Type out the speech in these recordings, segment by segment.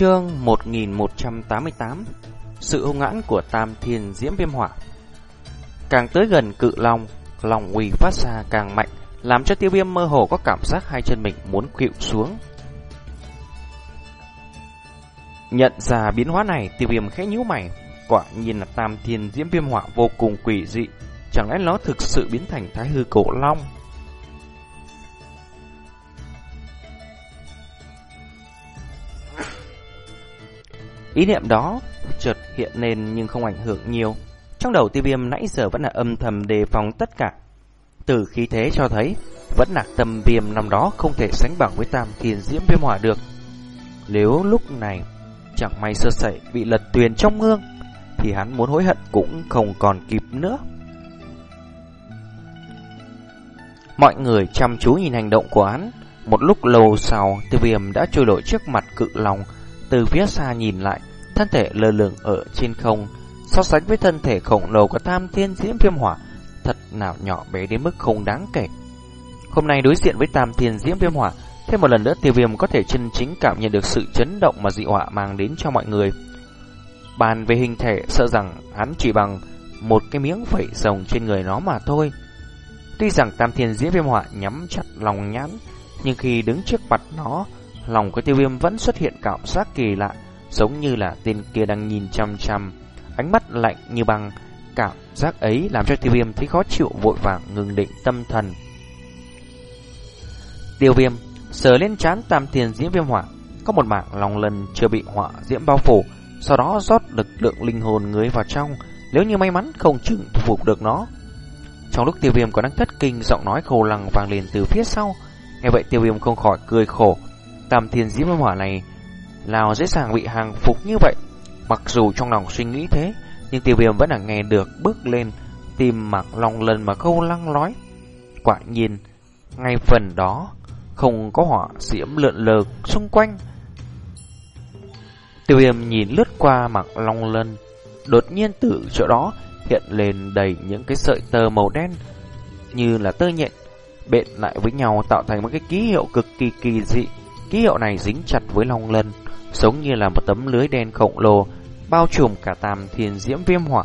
Chương 1188 Sự hung hãn của Tam Thiên Diễm Viêm Hỏa Càng tới gần cự long, lòng quỳ phát ra càng mạnh, làm cho tiêu viêm mơ hồ có cảm giác hai chân mình muốn khuỵu xuống. Nhận ra biến hóa này, tiêu viêm khẽ nhíu mày, quả nhiên là Tam Thiên Diễm Viêm Hỏa vô cùng quỷ dị, chẳng lẽ nó thực sự biến thành thái hư cổ long? Ý niệm đó chợt hiện lên nhưng không ảnh hưởng nhiều. Trong đầu tiêu viêm nãy giờ vẫn là âm thầm đề phòng tất cả. Từ khí thế cho thấy, vẫn là tâm viêm năm đó không thể sánh bằng với tam thiên diễm viêm hỏa được. Nếu lúc này chẳng may sơ sẩy bị lật tuyền trong mương, thì hắn muốn hối hận cũng không còn kịp nữa. Mọi người chăm chú nhìn hành động của hắn. Một lúc lâu sau, tiêu viêm đã trôi nổi trước mặt cự lòng, từ phía xa nhìn lại, thân thể lơ lửng ở trên không, so sánh với thân thể khổng lồ của Tam Thiên Diễm Viêm Hỏa, thật nào nhỏ bé đến mức không đáng kể. Hôm nay đối diện với Tam Thiên Diễm Viêm Hỏa, thêm một lần nữa Tiêu Viêm có thể chân chính cảm nhận được sự chấn động mà dị họa mang đến cho mọi người. Bàn về hình thể, sợ rằng hắn chỉ bằng một cái miếng vảy rồng trên người nó mà thôi. Tuy rằng Tam Thiên Diễm Viêm Hỏa nhắm chặt lòng nhãn, nhưng khi đứng trước mặt nó, lòng của tiêu viêm vẫn xuất hiện cảm giác kỳ lạ, giống như là tên kia đang nhìn chăm chăm, ánh mắt lạnh như băng. Cảm giác ấy làm cho tiêu viêm thấy khó chịu vội vàng ngừng định tâm thần. Tiêu viêm sờ lên chán tam tiền diễm viêm hỏa, có một mảng lòng lần chưa bị hỏa diễm bao phủ, sau đó rót lực lượng linh hồn người vào trong, nếu như may mắn không chừng thu phục được nó. Trong lúc tiêu viêm có đang thất kinh, giọng nói khô lằng vang lên từ phía sau. Nghe vậy tiêu viêm không khỏi cười khổ, tam thiên diễm hỏa này nào dễ dàng bị hàng phục như vậy. Mặc dù trong lòng suy nghĩ thế, nhưng tiêu viêm vẫn là nghe được bước lên, tìm mặc lòng lần mà câu lăng nói. Quả nhiên, ngay phần đó, không có hỏa diễm lượn lờ xung quanh. Tiêu viêm nhìn lướt qua mặc long lân, đột nhiên từ chỗ đó hiện lên đầy những cái sợi tơ màu đen, như là tơ nhện, bện lại với nhau tạo thành một cái ký hiệu cực kỳ kỳ dị. Ký hiệu này dính chặt với long lân, giống như là một tấm lưới đen khổng lồ, bao trùm cả tam thiên diễm viêm hỏa.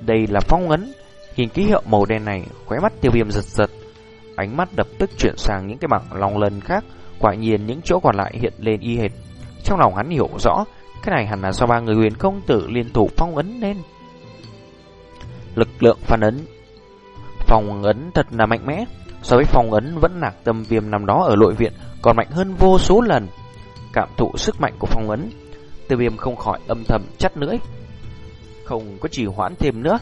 Đây là phong ấn, nhìn ký hiệu màu đen này, khóe mắt tiêu viêm giật giật. Ánh mắt lập tức chuyển sang những cái bảng long lân khác, quả nhiên những chỗ còn lại hiện lên y hệt. Trong lòng hắn hiểu rõ, cái này hẳn là do ba người huyền công tử liên thủ phong ấn nên. Lực lượng phản ấn Phong ấn thật là mạnh mẽ So với phong ấn vẫn nạc tâm viêm nằm đó ở nội viện còn mạnh hơn vô số lần. Cảm thụ sức mạnh của phong ấn, tiêu viêm không khỏi âm thầm chắt lưỡi. Không có trì hoãn thêm nữa,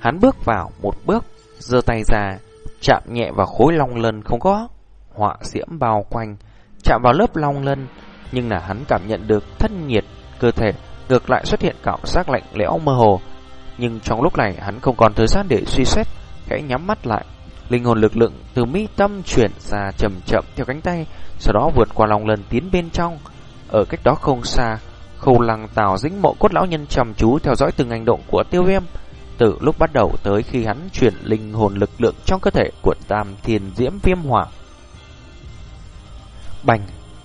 hắn bước vào một bước, giơ tay ra, chạm nhẹ vào khối long lân không có họa diễm bao quanh, chạm vào lớp long lân, nhưng là hắn cảm nhận được thân nhiệt cơ thể ngược lại xuất hiện cảm giác lạnh lẽo mơ hồ. Nhưng trong lúc này hắn không còn thời gian để suy xét, khẽ nhắm mắt lại, Linh hồn lực lượng từ mi tâm chuyển ra chậm chậm theo cánh tay, sau đó vượt qua lòng lần tiến bên trong. Ở cách đó không xa, khâu lăng tào dính mộ cốt lão nhân chăm chú theo dõi từng hành động của tiêu viêm. Từ lúc bắt đầu tới khi hắn chuyển linh hồn lực lượng trong cơ thể của tam thiền diễm viêm hỏa. Bành!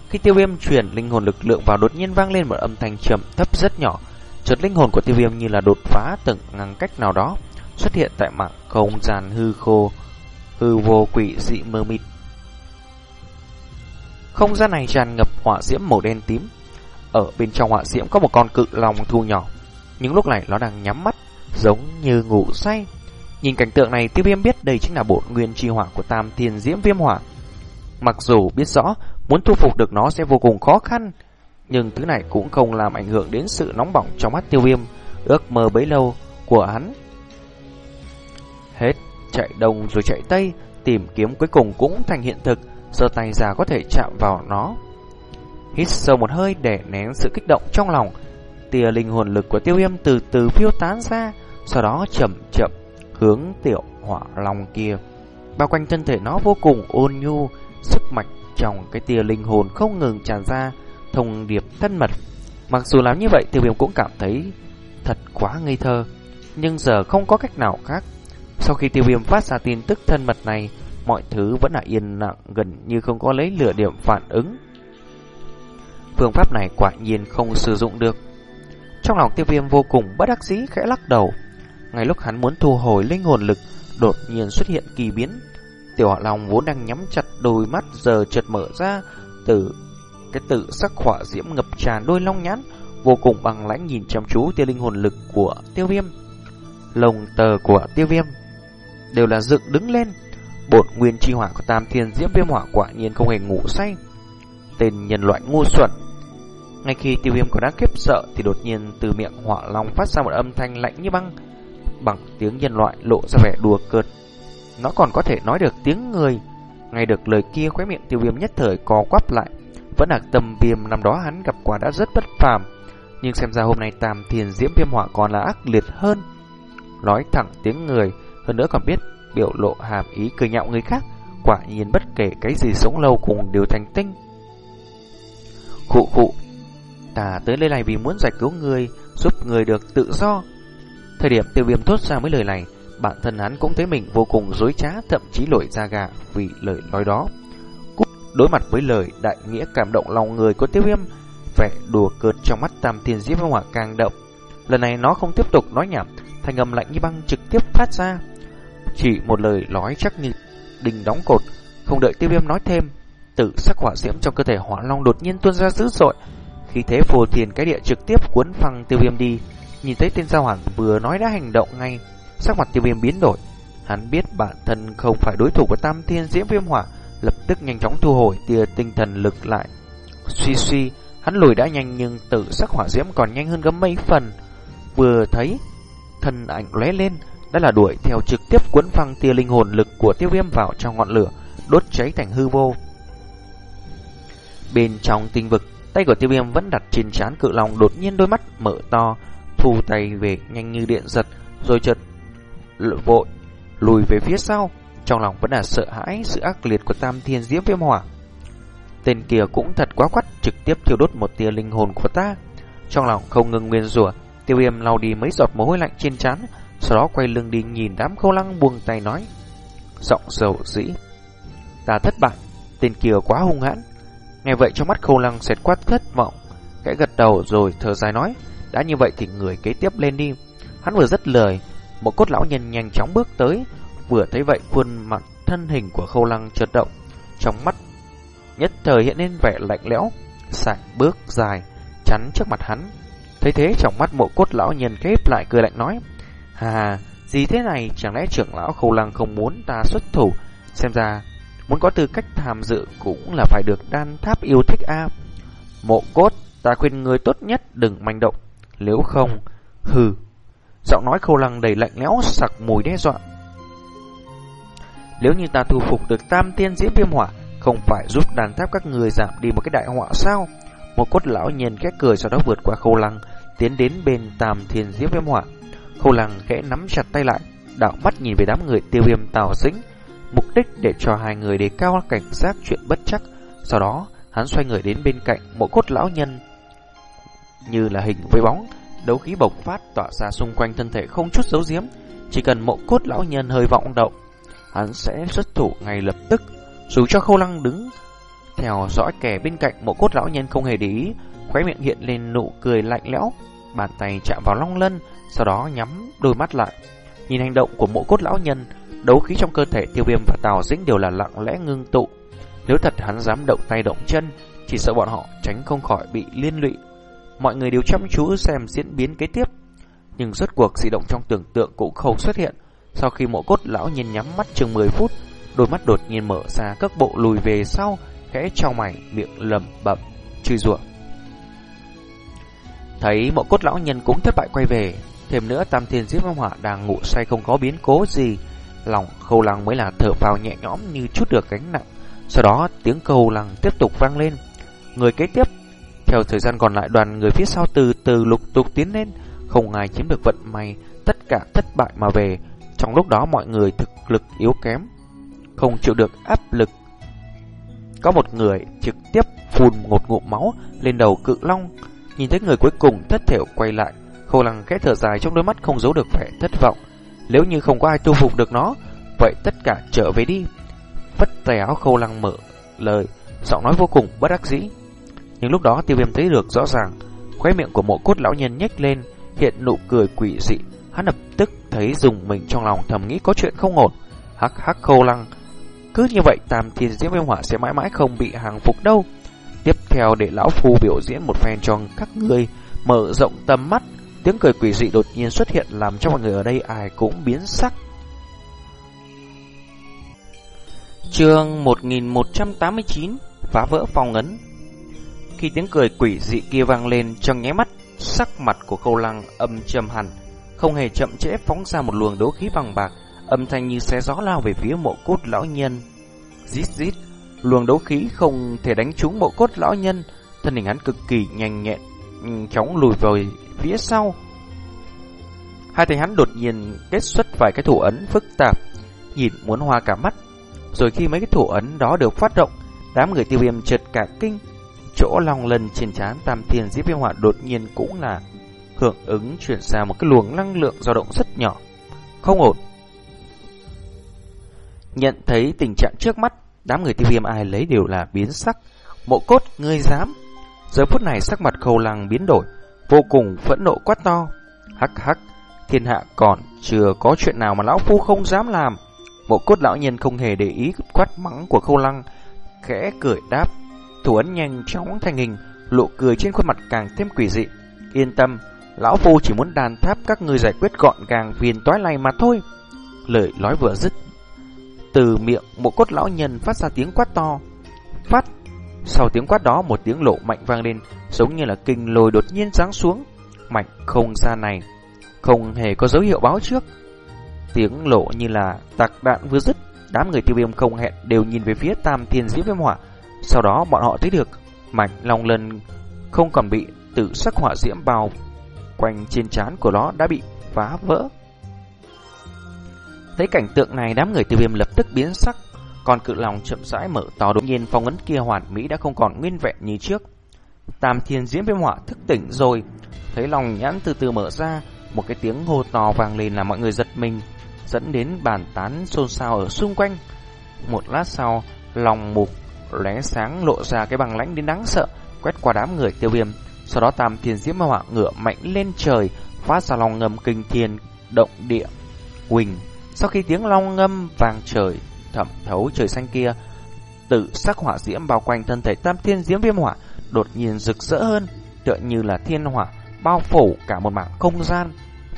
Khi tiêu viêm chuyển linh hồn lực lượng vào đột nhiên vang lên một âm thanh trầm thấp rất nhỏ. Chợt linh hồn của tiêu viêm như là đột phá từng ngăn cách nào đó xuất hiện tại mạng không gian hư khô hư vô quỷ dị mơ mịt. Không gian này tràn ngập hỏa diễm màu đen tím. Ở bên trong hỏa diễm có một con cự long thu nhỏ. những lúc này nó đang nhắm mắt, giống như ngủ say. Nhìn cảnh tượng này, tiêu viêm biết đây chính là bộ nguyên chi hỏa của tam thiên diễm viêm hỏa. Mặc dù biết rõ, muốn thu phục được nó sẽ vô cùng khó khăn, nhưng thứ này cũng không làm ảnh hưởng đến sự nóng bỏng trong mắt tiêu viêm, ước mơ bấy lâu của hắn. Hết chạy đông rồi chạy tây, tìm kiếm cuối cùng cũng thành hiện thực, giơ tay ra có thể chạm vào nó. Hít sâu một hơi để nén sự kích động trong lòng, tia linh hồn lực của tiêu viêm từ từ phiêu tán ra, sau đó chậm chậm hướng tiểu hỏa long kia. Bao quanh thân thể nó vô cùng ôn nhu, sức mạnh trong cái tia linh hồn không ngừng tràn ra, thông điệp thân mật. Mặc dù làm như vậy, tiêu viêm cũng cảm thấy thật quá ngây thơ, nhưng giờ không có cách nào khác. Sau khi tiêu viêm phát ra tin tức thân mật này, mọi thứ vẫn là yên lặng gần như không có lấy lửa điểm phản ứng. Phương pháp này quả nhiên không sử dụng được. Trong lòng tiêu viêm vô cùng bất đắc dĩ khẽ lắc đầu. Ngay lúc hắn muốn thu hồi linh hồn lực, đột nhiên xuất hiện kỳ biến. Tiểu họa lòng vốn đang nhắm chặt đôi mắt giờ chợt mở ra từ cái tự sắc hỏa diễm ngập tràn đôi long nhãn, vô cùng bằng lãnh nhìn chăm chú tiêu linh hồn lực của tiêu viêm. Lồng tờ của tiêu viêm đều là dựng đứng lên. Bột nguyên chi hỏa của tam thiên diễm viêm hỏa quả nhiên không hề ngủ say. Tên nhân loại ngu xuẩn. Ngay khi tiêu viêm còn đang khiếp sợ thì đột nhiên từ miệng hỏa long phát ra một âm thanh lạnh như băng. Bằng tiếng nhân loại lộ ra vẻ đùa cợt. Nó còn có thể nói được tiếng người. Ngay được lời kia khóe miệng tiêu viêm nhất thời co quắp lại. Vẫn là tâm viêm năm đó hắn gặp quả đã rất bất phàm. Nhưng xem ra hôm nay tam thiên diễm viêm hỏa còn là ác liệt hơn. Nói thẳng tiếng người, hơn nữa còn biết biểu lộ hàm ý cười nhạo người khác. Quả nhiên bất kể cái gì sống lâu cùng đều thành tinh. Khụ khụ, ta tới đây này vì muốn giải cứu người, giúp người được tự do. Thời điểm tiêu viêm thốt ra mấy lời này, bản thân hắn cũng thấy mình vô cùng dối trá, thậm chí nổi da gà vì lời nói đó. Cúc đối mặt với lời đại nghĩa cảm động lòng người của tiêu viêm, vẻ đùa cợt trong mắt tam thiên diễm hỏa càng động. Lần này nó không tiếp tục nói nhảm, thành âm lạnh như băng trực tiếp phát ra. Chỉ một lời nói chắc như đình đóng cột, không đợi tiêu viêm nói thêm. Tự sắc hỏa diễm trong cơ thể hỏa long đột nhiên tuôn ra dữ dội, khi thế phù thiền cái địa trực tiếp cuốn phăng tiêu viêm đi. Nhìn thấy tên giao hoàng vừa nói đã hành động ngay, sắc mặt tiêu viêm biến đổi. Hắn biết bản thân không phải đối thủ của tam thiên diễm viêm hỏa, lập tức nhanh chóng thu hồi tia tinh thần lực lại. Suy suy, hắn lùi đã nhanh nhưng tự sắc hỏa diễm còn nhanh hơn gấp mấy phần. Vừa thấy thân ảnh lóe lên, đã là đuổi theo trực tiếp cuốn phăng tia linh hồn lực của tiêu viêm vào trong ngọn lửa, đốt cháy thành hư vô. Bên trong tinh vực, tay của tiêu viêm vẫn đặt trên trán cự long đột nhiên đôi mắt mở to, thu tay về nhanh như điện giật, rồi chợt vội lùi về phía sau. Trong lòng vẫn là sợ hãi sự ác liệt của tam thiên diễm viêm hỏa. Tên kia cũng thật quá quắt trực tiếp thiêu đốt một tia linh hồn của ta. Trong lòng không ngừng nguyên rủa, tiêu viêm lau đi mấy giọt mồ hôi lạnh trên trán, sau đó quay lưng đi nhìn đám khâu lăng buông tay nói. Giọng dầu dĩ. Ta thất bại, tên kia quá hung hãn. Nghe vậy trong mắt khâu lăng xẹt quát thất vọng, kẽ gật đầu rồi thở dài nói. Đã như vậy thì người kế tiếp lên đi. Hắn vừa rất lời, một cốt lão nhân nhanh chóng bước tới, vừa thấy vậy khuôn mặt thân hình của khâu lăng chợt động, trong mắt nhất thời hiện lên vẻ lạnh lẽo, sải bước dài, chắn trước mặt hắn. Thấy thế trong mắt mộ cốt lão nhân khép lại cười lạnh nói, Hà, gì thế này, chẳng lẽ trưởng lão khâu lăng không muốn ta xuất thủ, xem ra muốn có tư cách tham dự cũng là phải được đan tháp yêu thích a. Mộ cốt, ta khuyên người tốt nhất đừng manh động, nếu không, hừ. Giọng nói khâu lăng đầy lạnh lẽo sặc mùi đe dọa. Nếu như ta thu phục được tam tiên diễm viêm hỏa, không phải giúp đàn tháp các người giảm đi một cái đại họa sao? Một cốt lão nhìn khẽ cười sau đó vượt qua khâu lăng, tiến đến bên tam thiên diễm viêm hỏa. Khâu lăng khẽ nắm chặt tay lại, đảo mắt nhìn về đám người tiêu viêm tào dính, mục đích để cho hai người đề cao cảnh giác chuyện bất chắc. Sau đó, hắn xoay người đến bên cạnh một cốt lão nhân, như là hình với bóng, đấu khí bộc phát tỏa ra xung quanh thân thể không chút giấu giếm, chỉ cần mộ cốt lão nhân hơi vọng động, hắn sẽ xuất thủ ngay lập tức. Dù cho khâu lăng đứng theo dõi kẻ bên cạnh mộ cốt lão nhân không hề để ý, khóe miệng hiện lên nụ cười lạnh lẽo, bàn tay chạm vào long lân, sau đó nhắm đôi mắt lại. Nhìn hành động của mộ cốt lão nhân, đấu khí trong cơ thể tiêu viêm và tào dĩnh đều là lặng lẽ ngưng tụ. Nếu thật hắn dám động tay động chân, chỉ sợ bọn họ tránh không khỏi bị liên lụy. Mọi người đều chăm chú xem diễn biến kế tiếp. Nhưng rốt cuộc dị động trong tưởng tượng cũng không xuất hiện. Sau khi mộ cốt lão nhìn nhắm mắt chừng 10 phút, đôi mắt đột nhiên mở ra các bộ lùi về sau, khẽ trao mày, miệng lẩm bẩm chửi rủa. Thấy mộ cốt lão nhân cũng thất bại quay về, thêm nữa tam thiên giết phong hỏa đang ngủ say không có biến cố gì, lòng khâu lăng mới là thở vào nhẹ nhõm như chút được gánh nặng. Sau đó tiếng khâu lăng tiếp tục vang lên. Người kế tiếp, theo thời gian còn lại đoàn người phía sau từ từ lục tục tiến lên, không ai chiếm được vận may, tất cả thất bại mà về. Trong lúc đó mọi người thực lực yếu kém, không chịu được áp lực. Có một người trực tiếp phun một ngụm máu lên đầu cự long, nhìn thấy người cuối cùng thất thểu quay lại, Khô lăng khẽ thở dài trong đôi mắt không giấu được vẻ thất vọng. Nếu như không có ai tu phục được nó, vậy tất cả trở về đi. Vất tay áo khâu lăng mở lời, giọng nói vô cùng bất đắc dĩ. Nhưng lúc đó tiêu viêm thấy được rõ ràng, khóe miệng của mộ cốt lão nhân nhếch lên, hiện nụ cười quỷ dị. Hắn lập tức thấy dùng mình trong lòng thầm nghĩ có chuyện không ổn. Hắc hắc khâu lăng. Cứ như vậy tam thiên diễm viêm hỏa sẽ mãi mãi không bị hàng phục đâu. Tiếp theo để lão phu biểu diễn một phen cho các người mở rộng tầm mắt. Tiếng cười quỷ dị đột nhiên xuất hiện làm cho mọi người ở đây ai cũng biến sắc. Chương 1189 Phá vỡ phong ấn Khi tiếng cười quỷ dị kia vang lên trong nháy mắt, sắc mặt của khâu lăng âm trầm hẳn, không hề chậm trễ phóng ra một luồng đấu khí bằng bạc, âm thanh như xé gió lao về phía mộ cốt lão nhân. Rít rít, luồng đấu khí không thể đánh trúng mộ cốt lão nhân, thân hình hắn cực kỳ nhanh nhẹn, chóng lùi về phía sau. Hai tay hắn đột nhiên kết xuất vài cái thủ ấn phức tạp, nhìn muốn hoa cả mắt. Rồi khi mấy cái thủ ấn đó được phát động, đám người tiêu viêm chợt cả kinh, chỗ lòng lần trên trán tam thiên diễm viêm hỏa đột nhiên cũng là hưởng ứng chuyển ra một cái luồng năng lượng dao động rất nhỏ. Không ổn. Nhận thấy tình trạng trước mắt, đám người tiêu viêm ai lấy đều là biến sắc. Mộ cốt, ngươi dám. Giờ phút này sắc mặt khâu lăng biến đổi, vô cùng phẫn nộ quát to. Hắc hắc, thiên hạ còn chưa có chuyện nào mà lão phu không dám làm. Mộ cốt lão nhân không hề để ý quát mắng của khâu lăng, khẽ cười đáp. Thủ ấn nhanh chóng thành hình, lộ cười trên khuôn mặt càng thêm quỷ dị. Yên tâm, lão phu chỉ muốn đàn tháp các người giải quyết gọn gàng phiền toái này mà thôi. Lời nói vừa dứt, từ miệng mộ cốt lão nhân phát ra tiếng quát to. Phát! Sau tiếng quát đó một tiếng lộ mạnh vang lên, giống như là kinh lồi đột nhiên giáng xuống. Mạnh không gian này, không hề có dấu hiệu báo trước. Tiếng lộ như là tạc đạn vừa dứt, đám người tiêu viêm không hẹn đều nhìn về phía tam thiên diễm viêm hỏa. Sau đó bọn họ thấy được mạnh long lần không còn bị tự sắc hỏa diễm bao quanh trên trán của nó đã bị phá vỡ. Thấy cảnh tượng này đám người tiêu viêm lập tức biến sắc, còn cự lòng chậm rãi mở to đột nhiên phong ấn kia hoàn mỹ đã không còn nguyên vẹn như trước. Tam thiên diễm viêm họa thức tỉnh rồi, thấy lòng nhãn từ từ mở ra, một cái tiếng hô to vang lên làm mọi người giật mình, dẫn đến bàn tán xôn xao ở xung quanh. Một lát sau, lòng mục lóe sáng lộ ra cái bằng lãnh đến đáng sợ, quét qua đám người tiêu viêm. Sau đó tam thiên diễm hỏa ngựa mạnh lên trời, phát ra lòng ngầm kinh thiên động địa. Quỳnh, sau khi tiếng long ngâm vàng trời thẩm thấu trời xanh kia, tự sắc hỏa diễm bao quanh thân thể tam thiên diễm viêm hỏa đột nhiên rực rỡ hơn, tựa như là thiên hỏa bao phủ cả một mảng không gian.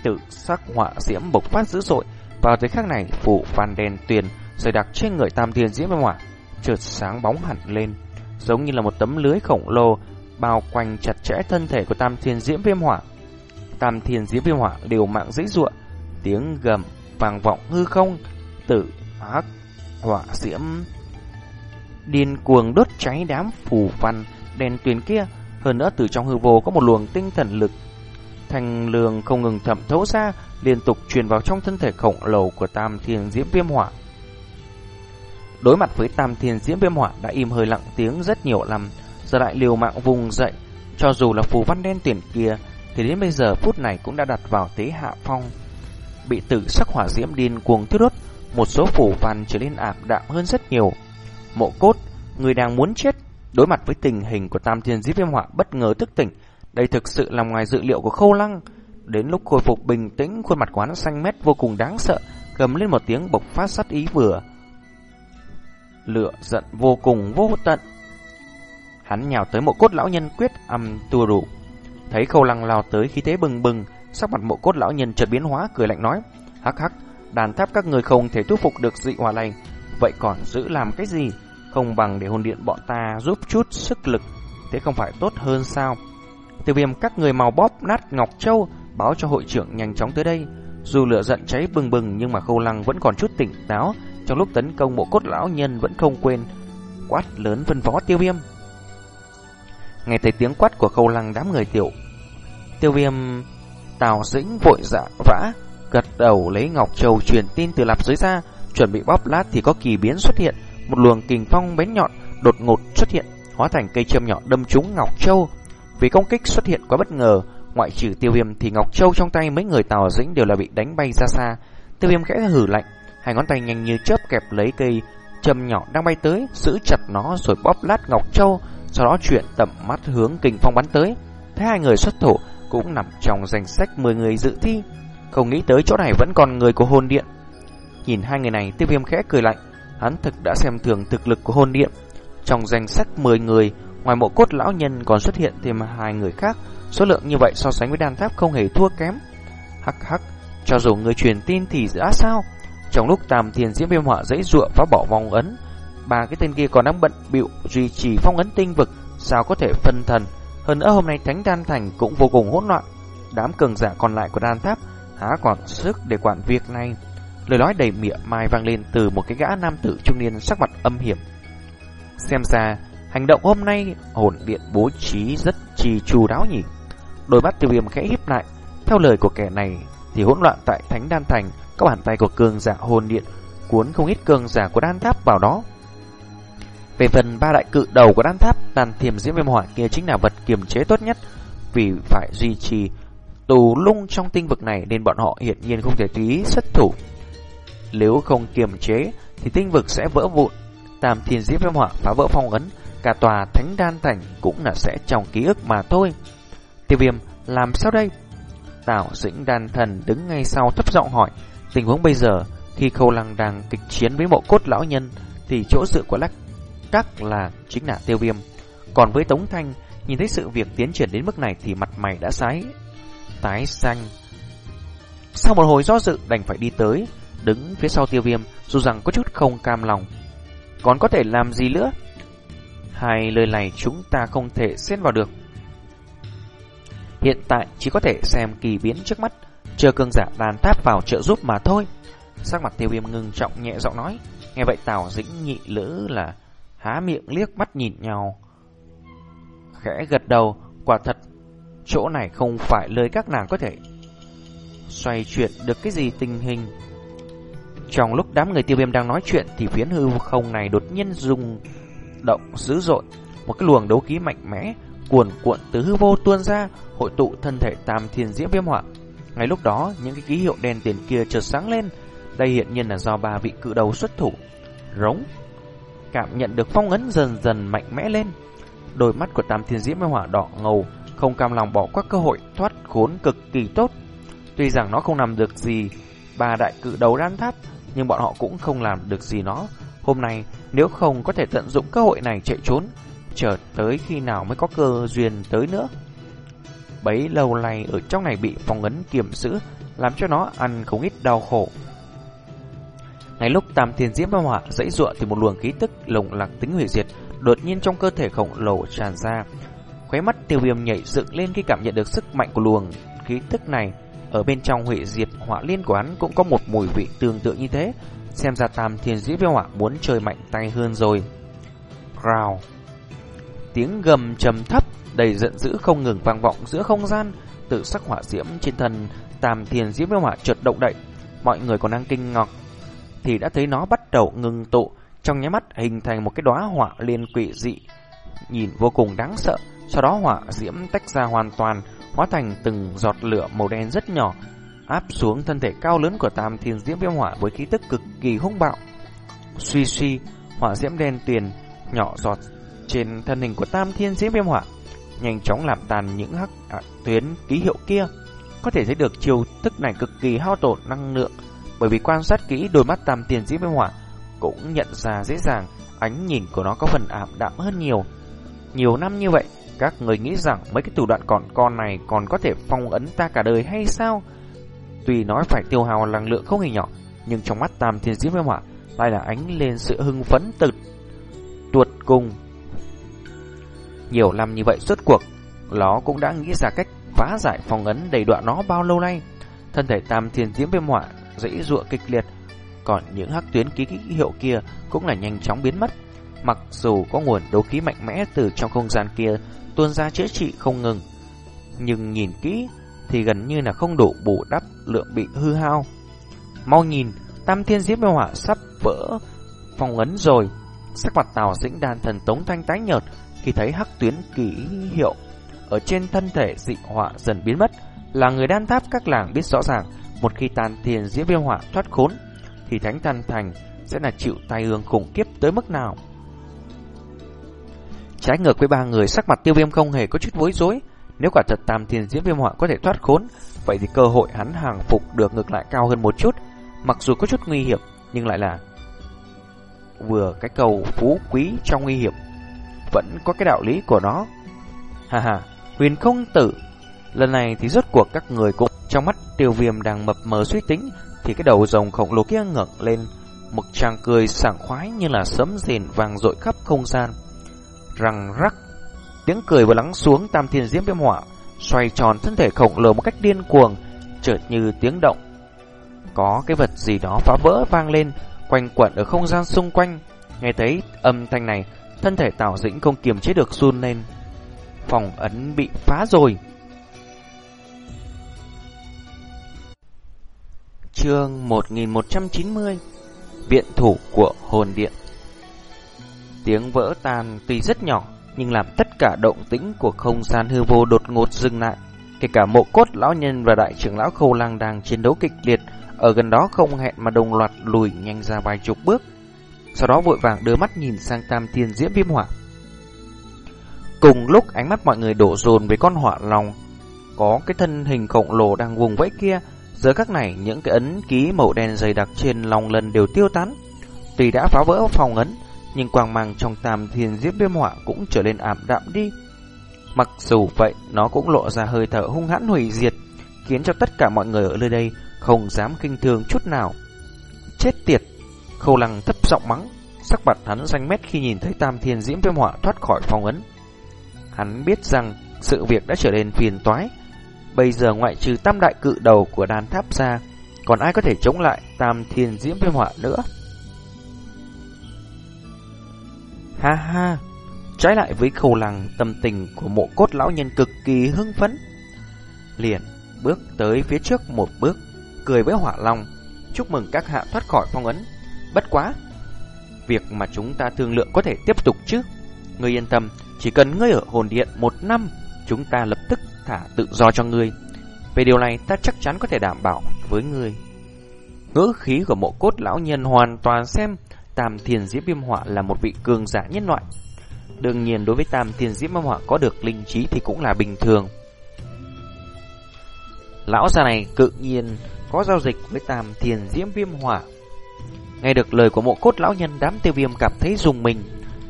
Tự sắc hỏa diễm bộc phát dữ dội, vào thời khắc này phủ van đen tuyền dày đặc trên người tam thiên diễm viêm hỏa chợt sáng bóng hẳn lên, giống như là một tấm lưới khổng lồ bao quanh chặt chẽ thân thể của Tam Thiên Diễm Viêm Hỏa. Tam Thiên Diễm Viêm Hỏa đều mạng dãy ruộng, tiếng gầm vang vọng hư không, tự hắc hỏa diễm điên cuồng đốt cháy đám phù văn đèn tuyền kia, hơn nữa từ trong hư vô có một luồng tinh thần lực thành lường không ngừng thẩm thấu ra, liên tục truyền vào trong thân thể khổng lồ của Tam Thiên Diễm Viêm Hỏa. Đối mặt với Tam Thiên Diễm Viêm Hỏa đã im hơi lặng tiếng rất nhiều năm, giờ lại liều mạng vùng dậy, cho dù là phù văn đen tuyển kia, thì đến bây giờ phút này cũng đã đặt vào tế hạ phong. Bị tử sắc hỏa diễm điên cuồng thiêu đốt, một số phù văn trở nên ảm đạm hơn rất nhiều. Mộ cốt, người đang muốn chết, đối mặt với tình hình của Tam Thiên diếp Viêm Hỏa bất ngờ thức tỉnh, đây thực sự là ngoài dự liệu của Khâu Lăng. Đến lúc khôi phục bình tĩnh, khuôn mặt quán xanh mét vô cùng đáng sợ, gầm lên một tiếng bộc phát sát ý vừa. Lựa giận vô cùng vô tận. Hắn nhào tới mộ cốt lão nhân quyết âm tua đủ. Thấy khâu lăng lao tới khi thế bừng bừng, sắc mặt mộ cốt lão nhân chợt biến hóa cười lạnh nói: "Hắc hắc, đàn tháp các người không thể thuyết phục được dị hòa lành, vậy còn giữ làm cái gì? Không bằng để hồn điện bọn ta giúp chút sức lực, thế không phải tốt hơn sao?" Tiêu viêm các người màu bóp nát Ngọc Châu báo cho hội trưởng nhanh chóng tới đây. Dù lửa giận cháy bừng bừng nhưng mà khâu lăng vẫn còn chút tỉnh táo, trong lúc tấn công bộ cốt lão nhân vẫn không quên quát lớn phân phó tiêu viêm. Nghe thấy tiếng quát của khâu lăng đám người tiểu. Tiêu viêm tào dĩnh vội dạ vã, gật đầu lấy Ngọc Châu truyền tin từ lạp dưới ra, chuẩn bị bóp lát thì có kỳ biến xuất hiện, một luồng kình phong bén nhọn đột ngột xuất hiện, hóa thành cây châm nhọn đâm trúng Ngọc Châu. Vì công kích xuất hiện quá bất ngờ, ngoại trừ tiêu viêm thì Ngọc Châu trong tay mấy người tào dĩnh đều là bị đánh bay ra xa. Tiêu viêm khẽ hử lạnh, hai ngón tay nhanh như chớp kẹp lấy cây châm nhỏ đang bay tới, giữ chặt nó rồi bóp lát Ngọc Châu, sau đó chuyển tầm mắt hướng kình phong bắn tới. Thấy hai người xuất thủ cũng nằm trong danh sách 10 người dự thi. Không nghĩ tới chỗ này vẫn còn người của hồn điện. Nhìn hai người này, tiêu viêm khẽ cười lạnh. Hắn thực đã xem thường thực lực của hồn điện. Trong danh sách 10 người, ngoài mộ cốt lão nhân còn xuất hiện thêm hai người khác. Số lượng như vậy so sánh với đan tháp không hề thua kém. Hắc hắc, cho dù người truyền tin thì đã sao? Trong lúc tàm thiền diễm viêm họa dãy ruộng phá bỏ vòng ấn, ba cái tên kia còn đang bận bịu duy trì phong ấn tinh vực, sao có thể phân thần? Hơn nữa hôm nay Thánh Đan Thành cũng vô cùng hỗn loạn. Đám cường giả còn lại của đan tháp há còn sức để quản việc này. Lời nói đầy mỉa mai vang lên từ một cái gã nam tử trung niên sắc mặt âm hiểm. Xem ra, hành động hôm nay hồn điện bố trí rất chi chu đáo nhỉ. Đôi mắt tiêu viêm khẽ híp lại. Theo lời của kẻ này thì hỗn loạn tại Thánh Đan Thành, các bàn tay của cường giả hồn điện cuốn không ít cường giả của đan tháp vào đó. Về phần ba đại cự đầu của đan tháp, đàn thiềm diễm viêm hỏa kia chính là vật kiềm chế tốt nhất, vì phải duy trì tù lung trong tinh vực này nên bọn họ hiện nhiên không thể tùy xuất thủ. Nếu không kiềm chế thì tinh vực sẽ vỡ vụn. Tam thiên diễm viêm hỏa phá vỡ phong ấn, cả tòa thánh đan thành cũng là sẽ trong ký ức mà thôi. Tiêu viêm, làm sao đây? Tào dĩnh đan thần đứng ngay sau thấp giọng hỏi, tình huống bây giờ khi khâu lăng đang kịch chiến với mộ cốt lão nhân thì chỗ dựa của lắc các là chính là tiêu viêm. Còn với Tống Thanh, nhìn thấy sự việc tiến triển đến mức này thì mặt mày đã sái, tái xanh. Sau một hồi do dự đành phải đi tới, đứng phía sau tiêu viêm, dù rằng có chút không cam lòng. Còn có thể làm gì nữa? Hai lời này chúng ta không thể xen vào được. Hiện tại chỉ có thể xem kỳ biến trước mắt, chờ cương giả đàn tháp vào trợ giúp mà thôi. Sắc mặt tiêu viêm ngưng trọng nhẹ giọng nói. Nghe vậy Tào Dĩnh nhị lữ là há miệng liếc mắt nhìn nhau. Khẽ gật đầu, quả thật, chỗ này không phải lời các nàng có thể xoay chuyển được cái gì tình hình. Trong lúc đám người tiêu viêm đang nói chuyện thì phiến hư không này đột nhiên rung động dữ dội. Một cái luồng đấu khí mạnh mẽ cuồn cuộn từ hư vô tuôn ra, hội tụ thân thể tam thiên diễm viêm hỏa. Ngay lúc đó, những cái ký hiệu đen tiền kia chợt sáng lên. Đây hiện nhiên là do ba vị cự đầu xuất thủ. Rống cảm nhận được phong ấn dần dần mạnh mẽ lên. Đôi mắt của Tam Thiên Diễm viêm hỏa đỏ ngầu, không cam lòng bỏ qua cơ hội thoát khốn cực kỳ tốt. Tuy rằng nó không làm được gì ba đại cự đầu đan tháp, nhưng bọn họ cũng không làm được gì nó. Hôm nay, nếu không có thể tận dụng cơ hội này chạy trốn, chờ tới khi nào mới có cơ duyên tới nữa. Bấy lâu nay ở trong này bị phong ấn kiềm giữ, làm cho nó ăn không ít đau khổ. Ngay lúc Tam Thiên Diễm Ba Hỏa dãy dụa thì một luồng khí tức lồng lạc tính hủy diệt đột nhiên trong cơ thể khổng lồ tràn ra. Khóe mắt Tiêu Viêm nhảy dựng lên khi cảm nhận được sức mạnh của luồng khí tức này. Ở bên trong hủy diệt hỏa liên của hắn cũng có một mùi vị tương tự như thế. Xem ra Tam Thiên Diễm viêu Hỏa muốn chơi mạnh tay hơn rồi. rào, Tiếng gầm trầm thấp đầy giận dữ không ngừng vang vọng giữa không gian, tự sắc hỏa diễm trên thân Tam Thiên Diễm viêu Hỏa chợt động đậy. Mọi người còn đang kinh ngạc thì đã thấy nó bắt đầu ngừng tụ, trong nháy mắt hình thành một cái đóa hỏa liên quỷ dị, nhìn vô cùng đáng sợ. Sau đó hỏa diễm tách ra hoàn toàn, hóa thành từng giọt lửa màu đen rất nhỏ, áp xuống thân thể cao lớn của Tam Thiên Diễm Viêm Hỏa với khí tức cực kỳ hung bạo. Suy suy, hỏa diễm đen tuyền nhỏ giọt trên thân hình của Tam Thiên Diễm Viêm Hỏa, nhanh chóng làm tàn những hắc à, tuyến ký hiệu kia. Có thể thấy được chiêu thức này cực kỳ hao tổn năng lượng, bởi vì quan sát kỹ đôi mắt tam tiền diễm viêm hỏa cũng nhận ra dễ dàng ánh nhìn của nó có phần ảm đạm hơn nhiều. Nhiều năm như vậy, các người nghĩ rằng mấy cái thủ đoạn còn con này còn có thể phong ấn ta cả đời hay sao? Tuy nói phải tiêu hào năng lượng không hề nhỏ, nhưng trong mắt tam thiên diễm viêm hỏa lại là ánh lên sự hưng phấn tật tuột cùng. Nhiều năm như vậy suốt cuộc, nó cũng đã nghĩ ra cách phá giải phong ấn đầy đoạn nó bao lâu nay. Thân thể tam thiên diễm viêm hỏa dãy dụa kịch liệt, còn những hắc tuyến ký ký hiệu kia cũng là nhanh chóng biến mất. Mặc dù có nguồn đấu khí mạnh mẽ từ trong không gian kia tuôn ra chữa trị không ngừng, nhưng nhìn kỹ thì gần như là không đủ bù đắp lượng bị hư hao. Mau nhìn, Tam Thiên Diễm Yêu Hỏa sắp vỡ phòng ấn rồi. Sắc mặt Tào Dĩnh đan thần tống thanh tái nhợt khi thấy hắc tuyến ký hiệu ở trên thân thể dị họa dần biến mất, là người đan tháp các làng biết rõ ràng một khi tàn thiền diễm viêm hỏa thoát khốn, thì thánh thần thành sẽ là chịu tai ương khủng khiếp tới mức nào. Trái ngược với ba người sắc mặt tiêu viêm không hề có chút bối rối. Nếu quả thật tam thiên diễn viêm họa có thể thoát khốn, vậy thì cơ hội hắn hàng phục được ngược lại cao hơn một chút. Mặc dù có chút nguy hiểm, nhưng lại là vừa cái cầu phú quý trong nguy hiểm. Vẫn có cái đạo lý của nó. Hà hà, huyền không tử. Lần này thì rốt cuộc các người cũng trong mắt tiêu viêm đang mập mờ suy tính, thì cái đầu rồng khổng lồ kia ngẩng lên, một tràng cười sảng khoái như là sấm rền vàng rội khắp không gian. Răng rắc, tiếng cười vừa lắng xuống tam thiên diễm viêm hỏa, xoay tròn thân thể khổng lồ một cách điên cuồng, chợt như tiếng động. Có cái vật gì đó phá vỡ vang lên, quanh quẩn ở không gian xung quanh. Nghe thấy âm thanh này, thân thể tảo Dĩnh không kiềm chế được run lên. Phòng ấn bị phá rồi. Chương 1190 Viện thủ của hồn điện Tiếng vỡ tan tuy rất nhỏ Nhưng làm tất cả động tĩnh của không gian hư vô đột ngột dừng lại. Kể cả mộ cốt lão nhân và đại trưởng lão khâu lăng đang chiến đấu kịch liệt Ở gần đó không hẹn mà đồng loạt lùi nhanh ra vài chục bước. Sau đó vội vàng đưa mắt nhìn sang tam thiên diễm viêm hỏa. Cùng lúc ánh mắt mọi người đổ dồn về con hỏa lòng Có cái thân hình khổng lồ đang vùng vẫy kia Giờ các này, những cái ấn ký màu đen dày đặc trên lòng lần đều tiêu tán. Tuy đã phá vỡ phòng ấn, nhưng quang mang trong tam thiên diếp viêm họa cũng trở nên ảm đạm đi. Mặc dù vậy, nó cũng lộ ra hơi thở hung hãn hủy diệt, khiến cho tất cả mọi người ở nơi đây không dám kinh thường chút nào. Chết tiệt! Khâu lăng thấp giọng mắng, sắc mặt hắn xanh mét khi nhìn thấy tam thiên diễm viêm họa thoát khỏi phong ấn. Hắn biết rằng sự việc đã trở nên phiền toái, Bây giờ ngoại trừ tam đại cự đầu của đàn tháp ra, còn ai có thể chống lại tam thiên diễm viêm họa nữa? Ha ha, trái lại với khâu lăng tâm tình của mộ cốt lão nhân cực kỳ hưng phấn. Liền bước tới phía trước một bước, cười với hỏa long, chúc mừng các hạ thoát khỏi phong ấn. Bất quá, việc mà chúng ta thương lượng có thể tiếp tục chứ. Ngươi yên tâm, chỉ cần ngươi ở hồn điện một năm, chúng ta lập tức thả tự do cho ngươi. Về điều này ta chắc chắn có thể đảm bảo với ngươi. Ngữ khí của mộ cốt lão nhân hoàn toàn xem Tam Thiên Diễm Viêm Họa là một vị cường giả nhân loại. Đương nhiên đối với Tam Thiên Diễm Viêm Họa có được linh trí thì cũng là bình thường. Lão già này tự nhiên có giao dịch với Tam Thiên Diễm Viêm Hỏa. Nghe được lời của mộ cốt lão nhân đám tiêu viêm cảm thấy dùng mình.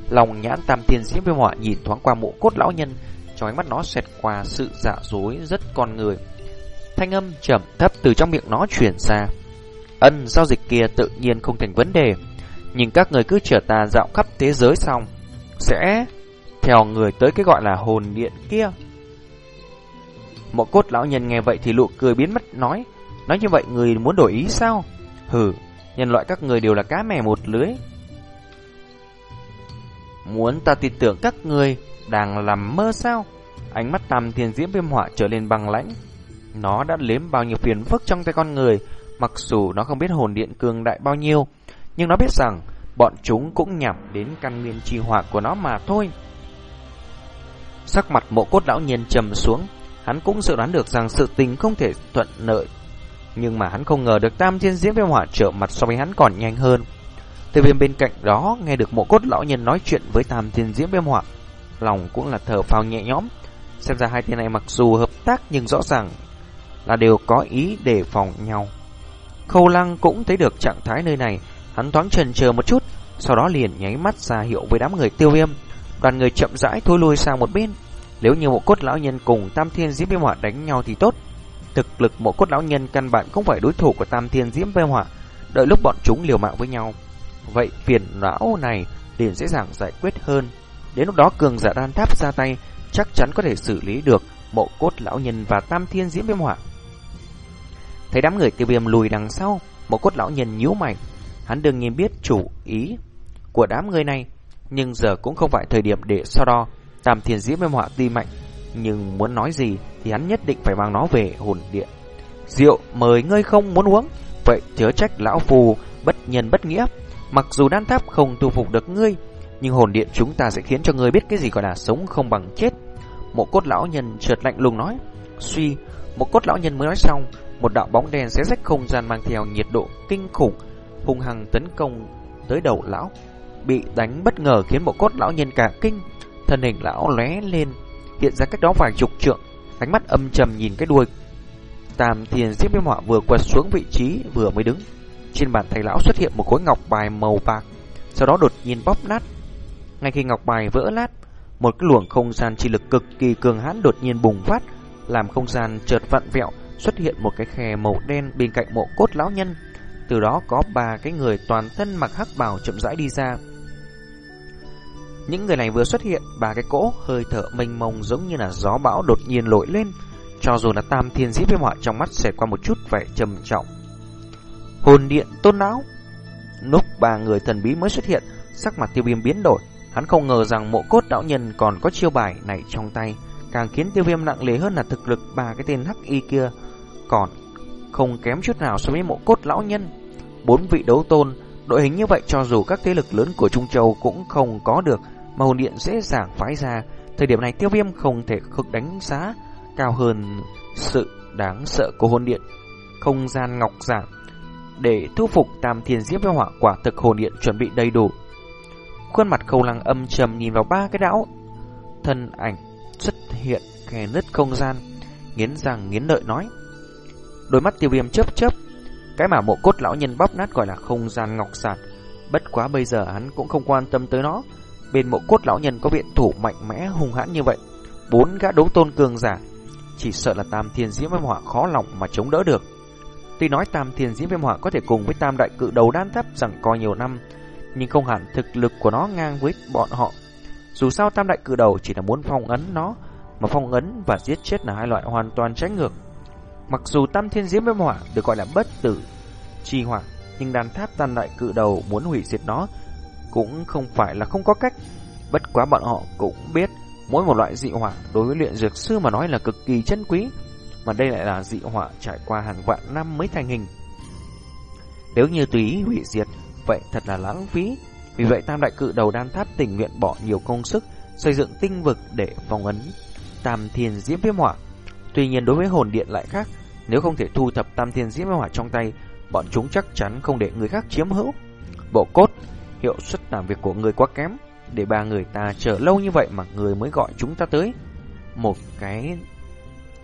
Lòng nhãn Tam Thiên Diễm Viêm Hỏa nhìn thoáng qua mộ cốt lão nhân trong ánh mắt nó xẹt qua sự dạ dối rất con người. Thanh âm trầm thấp từ trong miệng nó truyền ra. Ân giao dịch kia tự nhiên không thành vấn đề, nhưng các người cứ chở ta dạo khắp thế giới xong, sẽ theo người tới cái gọi là hồn điện kia. Một cốt lão nhân nghe vậy thì lụ cười biến mất nói, nói như vậy người muốn đổi ý sao? Hừ, nhân loại các người đều là cá mè một lưới. Muốn ta tin tưởng các người đang làm mơ sao? Ánh mắt tam thiên diễm viêm họa trở lên băng lãnh. Nó đã liếm bao nhiêu phiền phức trong tay con người, mặc dù nó không biết hồn điện cường đại bao nhiêu, nhưng nó biết rằng bọn chúng cũng nhằm đến căn nguyên trì hỏa của nó mà thôi. Sắc mặt mộ cốt lão nhân trầm xuống, hắn cũng dự đoán được rằng sự tình không thể thuận lợi. Nhưng mà hắn không ngờ được tam thiên diễm viêm hỏa trở mặt so với hắn còn nhanh hơn. Từ viêm bên cạnh đó nghe được mộ cốt lão nhân nói chuyện với tam thiên diễm viêm hỏa, lòng cũng là thở phào nhẹ nhõm. Xem ra hai tên này mặc dù hợp tác nhưng rõ ràng là đều có ý đề phòng nhau. Khâu Lăng cũng thấy được trạng thái nơi này, hắn thoáng chần chờ một chút, sau đó liền nháy mắt ra hiệu với đám người tiêu viêm. Đoàn người chậm rãi thôi lui sang một bên. Nếu như một cốt lão nhân cùng Tam Thiên Diễm Viêm Hỏa đánh nhau thì tốt. Thực lực một cốt lão nhân căn bản không phải đối thủ của Tam Thiên Diễm Viêm Hỏa, đợi lúc bọn chúng liều mạng với nhau. Vậy phiền não này liền dễ dàng giải quyết hơn. Đến lúc đó cường giả đan tháp ra tay, chắc chắn có thể xử lý được mộ cốt lão nhân và tam thiên diễm viêm hỏa. Thấy đám người tiêu viêm lùi đằng sau, mộ cốt lão nhân nhíu mày. Hắn đương nhiên biết chủ ý của đám người này, nhưng giờ cũng không phải thời điểm để so đo. Tam thiên diễm viêm Họa tuy mạnh, nhưng muốn nói gì thì hắn nhất định phải mang nó về hồn điện. Rượu mời ngươi không muốn uống, vậy chớ trách lão phù bất nhân bất nghĩa. Mặc dù đan tháp không tu phục được ngươi, nhưng hồn điện chúng ta sẽ khiến cho ngươi biết cái gì gọi là sống không bằng chết. Một cốt lão nhân trượt lạnh lùng nói. Suy, một cốt lão nhân mới nói xong, một đạo bóng đen xé rách không gian mang theo nhiệt độ kinh khủng, hung hăng tấn công tới đầu lão. Bị đánh bất ngờ khiến bộ cốt lão nhân cả kinh, thân hình lão lóe lên, hiện ra cách đó vài chục trượng, ánh mắt âm trầm nhìn cái đuôi. Tam Thiên Diễm Viêm Hỏa vừa quật xuống vị trí vừa mới đứng. Trên bàn thầy lão xuất hiện một khối ngọc bài màu bạc, sau đó đột nhiên bóp nát. Ngay khi ngọc bài vỡ nát, một cái luồng không gian chi lực cực kỳ cường hãn đột nhiên bùng phát, làm không gian chợt vặn vẹo, xuất hiện một cái khe màu đen bên cạnh mộ cốt lão nhân. Từ đó có ba cái người toàn thân mặc hắc bào chậm rãi đi ra. Những người này vừa xuất hiện, ba cái cỗ hơi thở mênh mông giống như là gió bão đột nhiên nổi lên, cho dù là Tam Thiên dĩ Viêm họa trong mắt xẹt qua một chút vẻ trầm trọng. Hồn điện tôn não. Lúc ba người thần bí mới xuất hiện, sắc mặt Tiêu Viêm biến đổi, hắn không ngờ rằng mộ cốt đạo nhân còn có chiêu bài này trong tay, càng khiến Tiêu Viêm nặng nề hơn là thực lực ba cái tên hắc y kia còn không kém chút nào so với mộ cốt lão nhân. Bốn vị đấu tôn, đội hình như vậy cho dù các thế lực lớn của Trung Châu cũng không có được, mà hồn điện dễ dàng phái ra. Thời điểm này tiêu viêm không thể khực đánh giá cao hơn sự đáng sợ của hồn điện. Không gian ngọc giản để thu phục tam thiên diễm với hỏa quả thực hồn điện chuẩn bị đầy đủ. Khuôn mặt khâu lăng âm trầm nhìn vào ba cái đảo thân ảnh xuất hiện khe nứt không gian, nghiến răng nghiến lợi nói. Đôi mắt tiêu viêm chớp chớp, cái mà mộ cốt lão nhân bóp nát gọi là không gian ngọc sản Bất quá bây giờ hắn cũng không quan tâm tới nó. Bên mộ cốt lão nhân có viện thủ mạnh mẽ hung hãn như vậy, bốn gã đấu tôn cường giả, chỉ sợ là Tam Thiên Diễm Viêm Hỏa khó lòng mà chống đỡ được. Tuy nói Tam Thiên Diễm Viêm Hỏa có thể cùng với Tam Đại Cự Đầu đan tháp rằng coi nhiều năm, nhưng không hẳn thực lực của nó ngang với bọn họ. Dù sao Tam Đại Cự Đầu chỉ là muốn phong ấn nó, mà phong ấn và giết chết là hai loại hoàn toàn trái ngược. Mặc dù Tam Thiên Diễm Viêm Hỏa được gọi là bất tử chi hỏa, nhưng đàn tháp Tam Đại Cự Đầu muốn hủy diệt nó cũng không phải là không có cách. Bất quá bọn họ cũng biết mỗi một loại dị hỏa đối với luyện dược sư mà nói là cực kỳ chân quý, mà đây lại là dị hỏa trải qua hàng vạn năm mới thành hình. Nếu như tùy ý hủy diệt, vậy thật là lãng phí. Vì vậy Tam Đại Cự Đầu Đan Tháp tình nguyện bỏ nhiều công sức xây dựng tinh vực để phong ấn Tam Thiên Diễm Viêm Hỏa. Tuy nhiên đối với hồn điện lại khác, nếu không thể thu thập Tam Thiên Diễm Hỏa trong tay, bọn chúng chắc chắn không để người khác chiếm hữu. Bộ cốt, hiệu suất làm việc của người quá kém, để ba người ta chờ lâu như vậy mà người mới gọi chúng ta tới. Một cái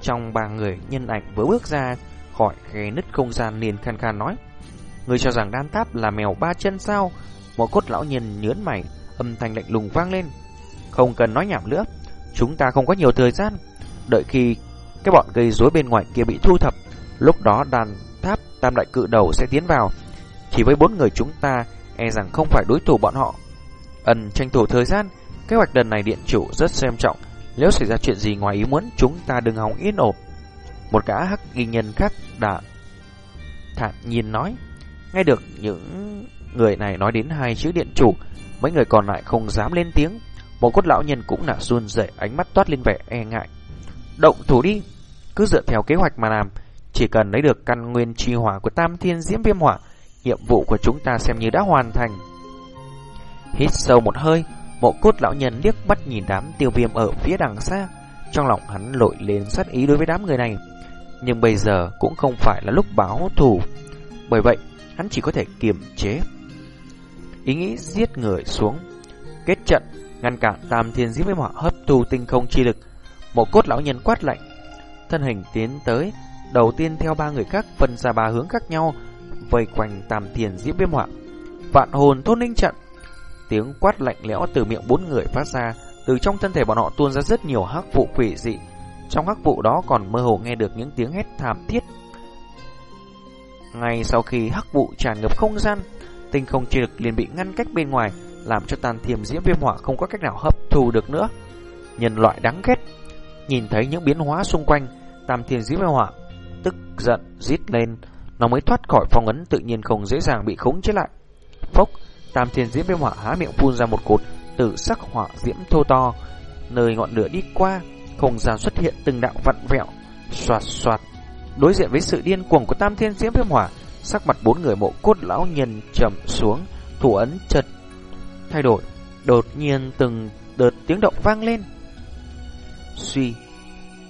trong ba người nhân ảnh vừa bước ra khỏi khe nứt không gian liền khan khan nói. Người cho rằng đan tháp là mèo ba chân sao? Một cốt lão nhân nhớn mày, âm thanh lạnh lùng vang lên. Không cần nói nhảm nữa, chúng ta không có nhiều thời gian. Đợi khi cái bọn gây rối bên ngoài kia bị thu thập, lúc đó đàn tháp tam đại cự đầu sẽ tiến vào. Chỉ với bốn người chúng ta, e rằng không phải đối thủ bọn họ. Ân tranh thủ thời gian, kế hoạch lần này điện chủ rất xem trọng. Nếu xảy ra chuyện gì ngoài ý muốn, chúng ta đừng hòng yên ổn. Một gã hắc ghi nhân khác đã thản nhiên nói. Nghe được những người này nói đến hai chữ điện chủ, mấy người còn lại không dám lên tiếng. Một cốt lão nhân cũng là run rẩy ánh mắt toát lên vẻ e ngại. Động thủ đi, cứ dựa theo kế hoạch mà làm, chỉ cần lấy được căn nguyên chi hỏa của Tam Thiên Diễm Viêm Hỏa, nhiệm vụ của chúng ta xem như đã hoàn thành. Hít sâu một hơi, mộ cốt lão nhân liếc mắt nhìn đám tiêu viêm ở phía đằng xa. Trong lòng hắn lội lên sát ý đối với đám người này. Nhưng bây giờ cũng không phải là lúc báo thù. Bởi vậy, hắn chỉ có thể kiềm chế. Ý nghĩ giết người xuống. Kết trận, ngăn cản tam thiên diễm viêm hỏa hấp thu tinh không chi lực. Mộ cốt lão nhân quát lạnh. Thân hình tiến tới, đầu tiên theo ba người khác phân ra ba hướng khác nhau, vây quanh tam thiền diễm viêm hỏa. Vạn hồn thôn ninh trận Tiếng quát lạnh lẽo từ miệng bốn người phát ra, từ trong thân thể bọn họ tuôn ra rất nhiều hắc vụ quỷ dị. Trong hắc vụ đó còn mơ hồ nghe được những tiếng hét thảm thiết. Ngay sau khi hắc vụ tràn ngập không gian, tinh không chi lực liền bị ngăn cách bên ngoài, làm cho tàn thiềm diễm viêm hỏa không có cách nào hấp thu được nữa. Nhân loại đáng ghét, nhìn thấy những biến hóa xung quanh, tam thiên diễm hỏa tức giận rít lên, nó mới thoát khỏi phong ấn tự nhiên không dễ dàng bị khống chế lại. Phốc, Tam thiên diễm hỏa há miệng phun ra một cột tử sắc hỏa diễm thô to, nơi ngọn lửa đi qua, không gian xuất hiện từng đạo vặn vẹo, xoạt xoạt. Đối diện với sự điên cuồng của Tam thiên diễm viêm hỏa, sắc mặt bốn người mộ cốt lão nhân trầm xuống, thủ ấn chật thay đổi, đột nhiên từng đợt tiếng động vang lên. Suy,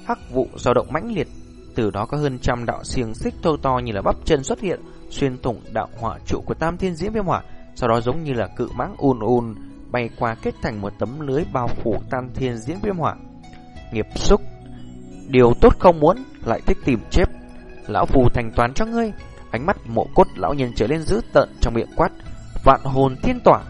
hắc vụ dao động mãnh liệt, từ đó có hơn trăm đạo xiềng xích thô to như là bắp chân xuất hiện, xuyên thủng đạo hỏa trụ của Tam Thiên Diễm Viêm Hỏa, sau đó giống như là cự mãng ùn ùn bay qua kết thành một tấm lưới bao phủ tam thiên diễm viêm hỏa. Nghiệp xúc, điều tốt không muốn, lại thích tìm chép. Lão phù thành toán cho ngươi. Ánh mắt mộ cốt lão nhân trở lên dữ tợn trong miệng quát. Vạn hồn thiên tỏa.